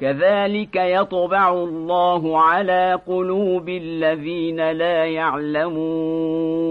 كذلك يطبع الله على قلوب الذين لا يعلمون